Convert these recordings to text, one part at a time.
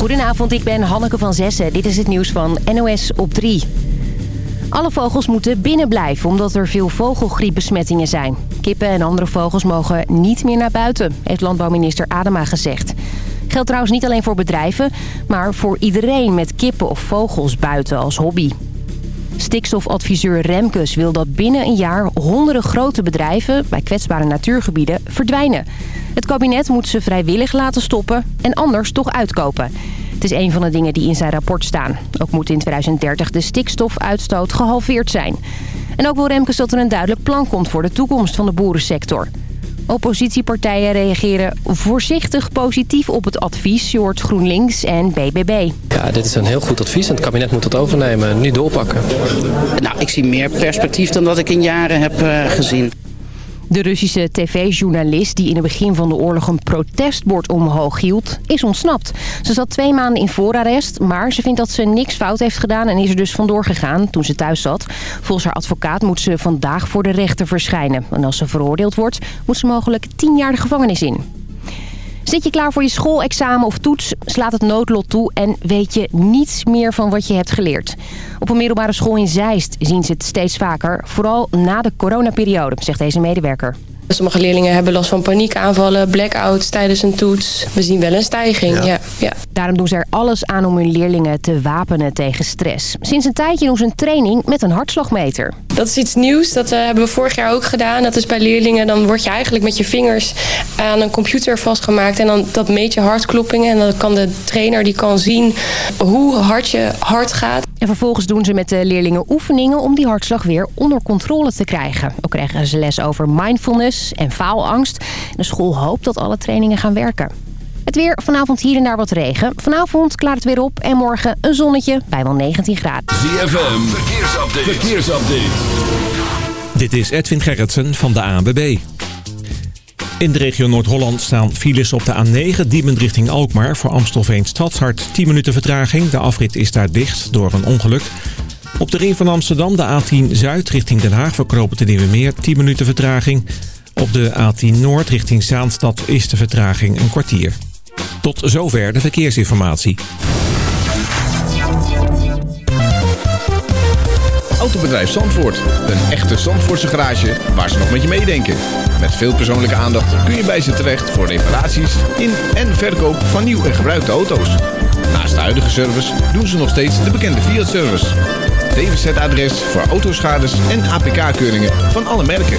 Goedenavond, ik ben Hanneke van Zessen. Dit is het nieuws van NOS op 3. Alle vogels moeten binnen blijven omdat er veel vogelgriepbesmettingen zijn. Kippen en andere vogels mogen niet meer naar buiten, heeft landbouwminister Adema gezegd. Geldt trouwens niet alleen voor bedrijven, maar voor iedereen met kippen of vogels buiten als hobby. Stikstofadviseur Remkes wil dat binnen een jaar honderden grote bedrijven bij kwetsbare natuurgebieden verdwijnen. Het kabinet moet ze vrijwillig laten stoppen en anders toch uitkopen. Het is een van de dingen die in zijn rapport staan. Ook moet in 2030 de stikstofuitstoot gehalveerd zijn. En ook wil Remkes dat er een duidelijk plan komt voor de toekomst van de boerensector. Oppositiepartijen reageren voorzichtig positief op het advies, je GroenLinks en BBB. Ja, dit is een heel goed advies en het kabinet moet het overnemen, nu doorpakken. Nou, ik zie meer perspectief dan dat ik in jaren heb uh, gezien. De Russische tv-journalist die in het begin van de oorlog een protestbord omhoog hield, is ontsnapt. Ze zat twee maanden in voorarrest, maar ze vindt dat ze niks fout heeft gedaan en is er dus vandoor gegaan toen ze thuis zat. Volgens haar advocaat moet ze vandaag voor de rechter verschijnen. En als ze veroordeeld wordt, moet ze mogelijk tien jaar de gevangenis in. Zit je klaar voor je schoolexamen of toets, slaat het noodlot toe en weet je niets meer van wat je hebt geleerd. Op een middelbare school in Zeist zien ze het steeds vaker, vooral na de coronaperiode, zegt deze medewerker. Sommige leerlingen hebben last van paniekaanvallen, blackouts tijdens een toets. We zien wel een stijging, ja. ja. Daarom doen ze er alles aan om hun leerlingen te wapenen tegen stress. Sinds een tijdje doen ze een training met een hartslagmeter. Dat is iets nieuws, dat uh, hebben we vorig jaar ook gedaan. Dat is bij leerlingen, dan word je eigenlijk met je vingers aan een computer vastgemaakt. En dan dat meet je hartkloppingen. En dan kan de trainer die kan zien hoe hard je hart gaat. En vervolgens doen ze met de leerlingen oefeningen om die hartslag weer onder controle te krijgen. Ook krijgen ze les over mindfulness en faalangst. De school hoopt dat alle trainingen gaan werken. Het weer, vanavond hier en daar wat regen. Vanavond klaart het weer op en morgen een zonnetje bij wel 19 graden. ZFM, verkeersupdate. verkeersupdate. Dit is Edwin Gerritsen van de ANWB. In de regio Noord-Holland staan files op de A9, Diemen richting Alkmaar. Voor Amstelveen Stadshart 10 minuten vertraging. De afrit is daar dicht door een ongeluk. Op de ring van Amsterdam de A10 Zuid richting Den Haag. Verkropen te Nieuwe Meer 10 minuten vertraging. Op de A10 Noord richting Zaanstad is de vertraging een kwartier. Tot zover de verkeersinformatie. Autobedrijf Zandvoort. Een echte Zandvoortse garage waar ze nog met je meedenken. Met veel persoonlijke aandacht kun je bij ze terecht voor reparaties in en verkoop van nieuw en gebruikte auto's. Naast de huidige service doen ze nog steeds de bekende Fiat-service. DWZ-adres voor autoschades en APK-keuringen van alle merken.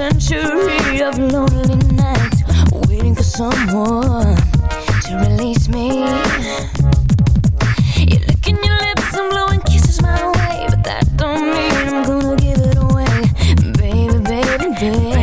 Century of lonely nights waiting for someone to release me. You're licking your lips and blowing kisses my way, but that don't mean I'm gonna give it away, baby, baby, baby.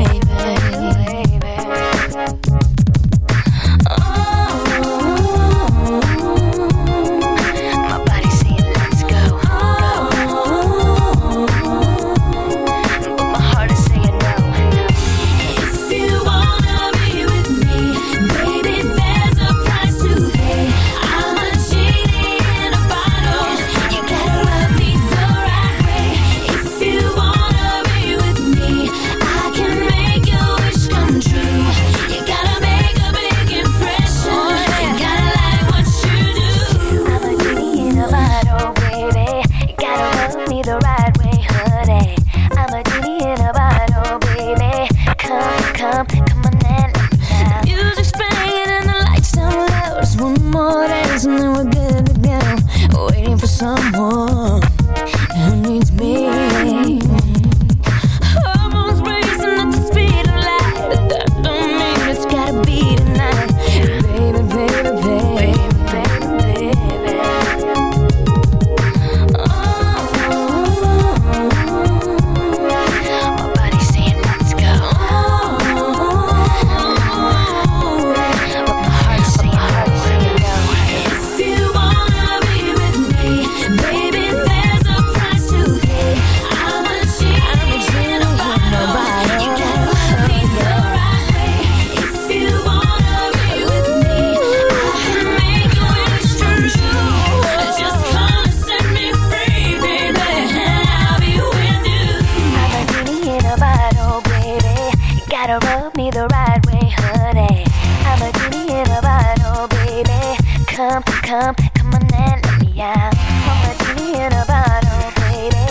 and yeah. Put me in a bottle, baby.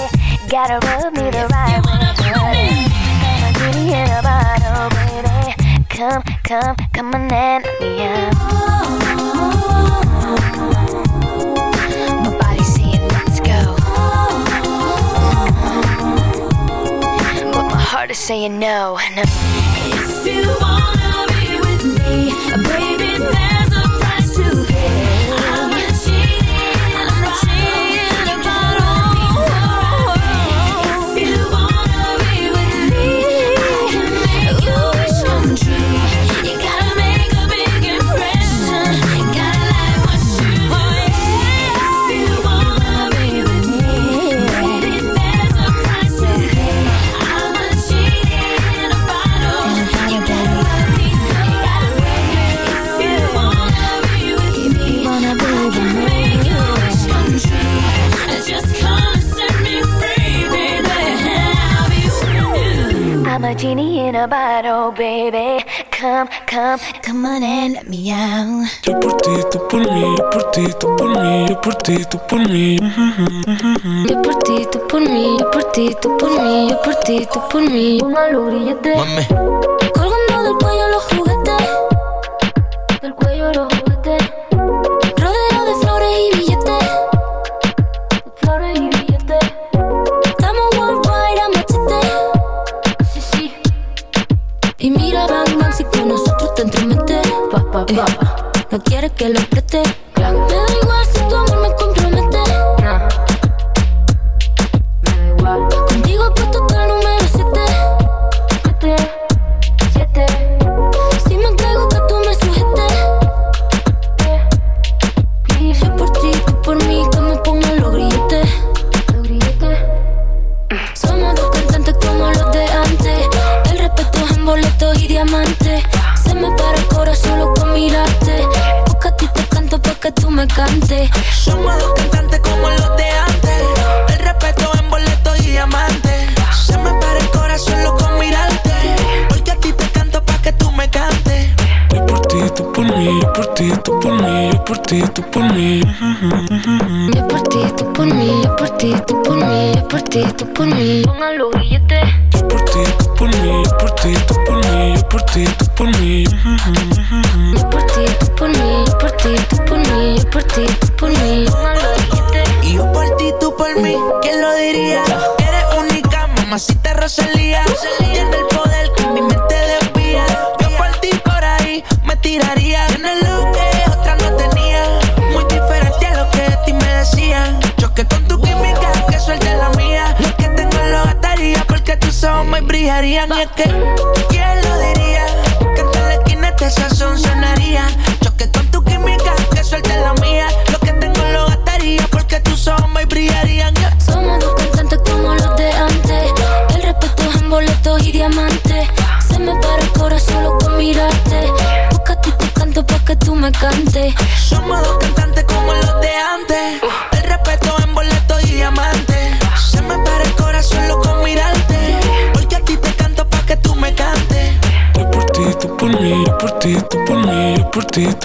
Gotta rub me the right way. Got a genie in a bottle, baby. Come, come, come on let and yeah. My body's saying let's go, but my heart is saying no. no. If you wanna be with me, baby, then. genie in a bottle, baby. Come, come, come on and let me out. Yo por ti, tú por mí, yo por ti, tú por mí, yo por ti, tú por mí. Yo por ti, tú por mí, yo por ti, tú por mí, yo por ti, tú por mí. Una lurillete. Mami. Colgando del cuello los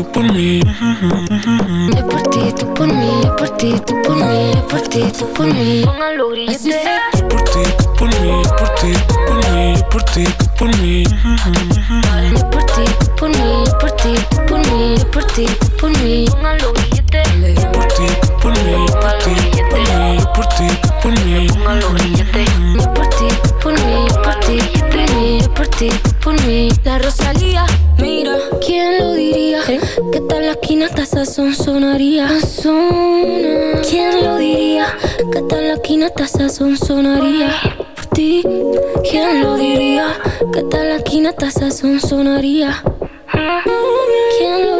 tú por mí. Yo por ti, tú por mí. Yo por ti, tú por mí. Yo por ti, tú por mí. Así por ti, tú por mí. Yo por ti, tú por mí. Yo por ti, tú por mí. Yo por ti, tú por mí. Yo por ti, tú por mí. Yo por ti, tú por mí. Yo por ti, tú La Rosalía. ¿quién lo diría? ¿Eh? Que tal la esquina hasta sazón sonaría? ¿Quién lo diría? Que tal la esquina hasta sazón sonaría? Por ti, ¿quién lo diría? Que tal la esquina hasta sazón sonaría? ¿Quién lo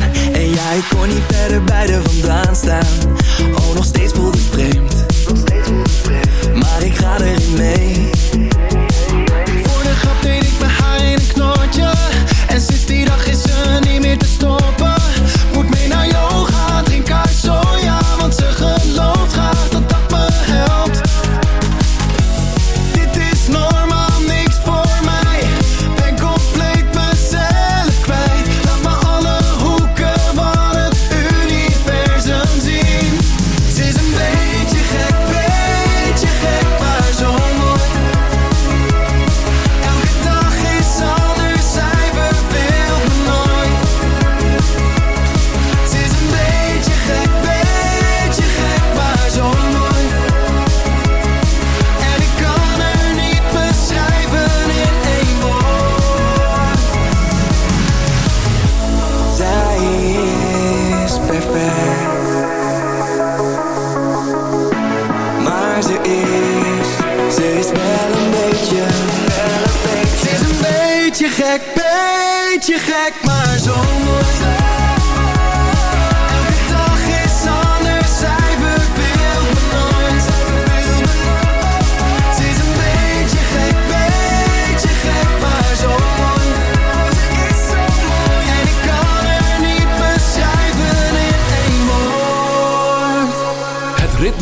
time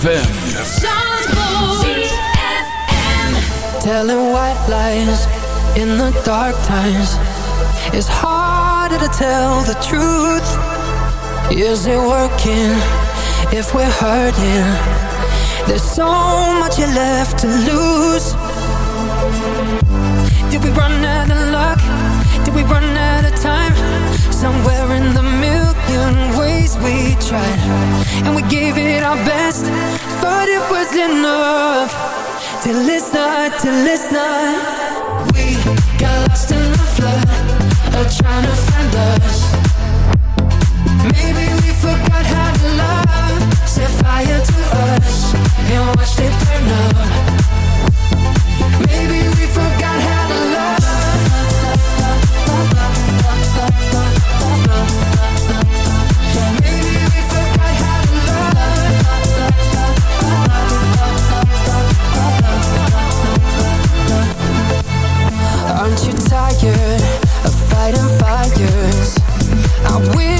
ZFM. Telling white lies in the dark times. It's harder to tell the truth. Is it working if we're hurting? There's so much left to lose. Did we run out of luck? Did we run out of time? Somewhere in the million ways we tried And we gave it our best. But it was enough. Till it's not, till it's not. We got lost in the flood Of trying to find us. Maybe we forgot how to love. Set fire to us And watched it burn up. Maybe we forgot Aren't you tired of fighting fires? I will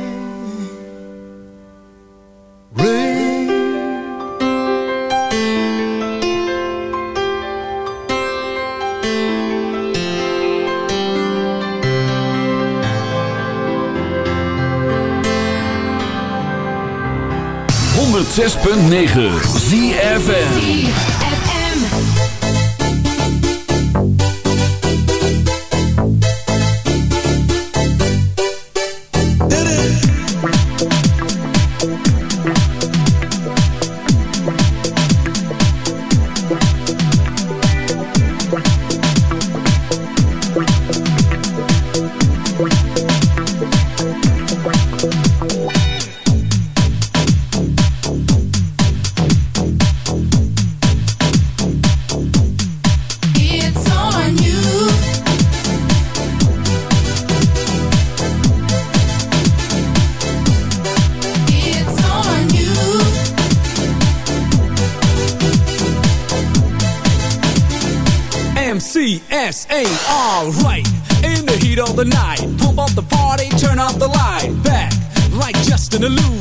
106.9 ZFN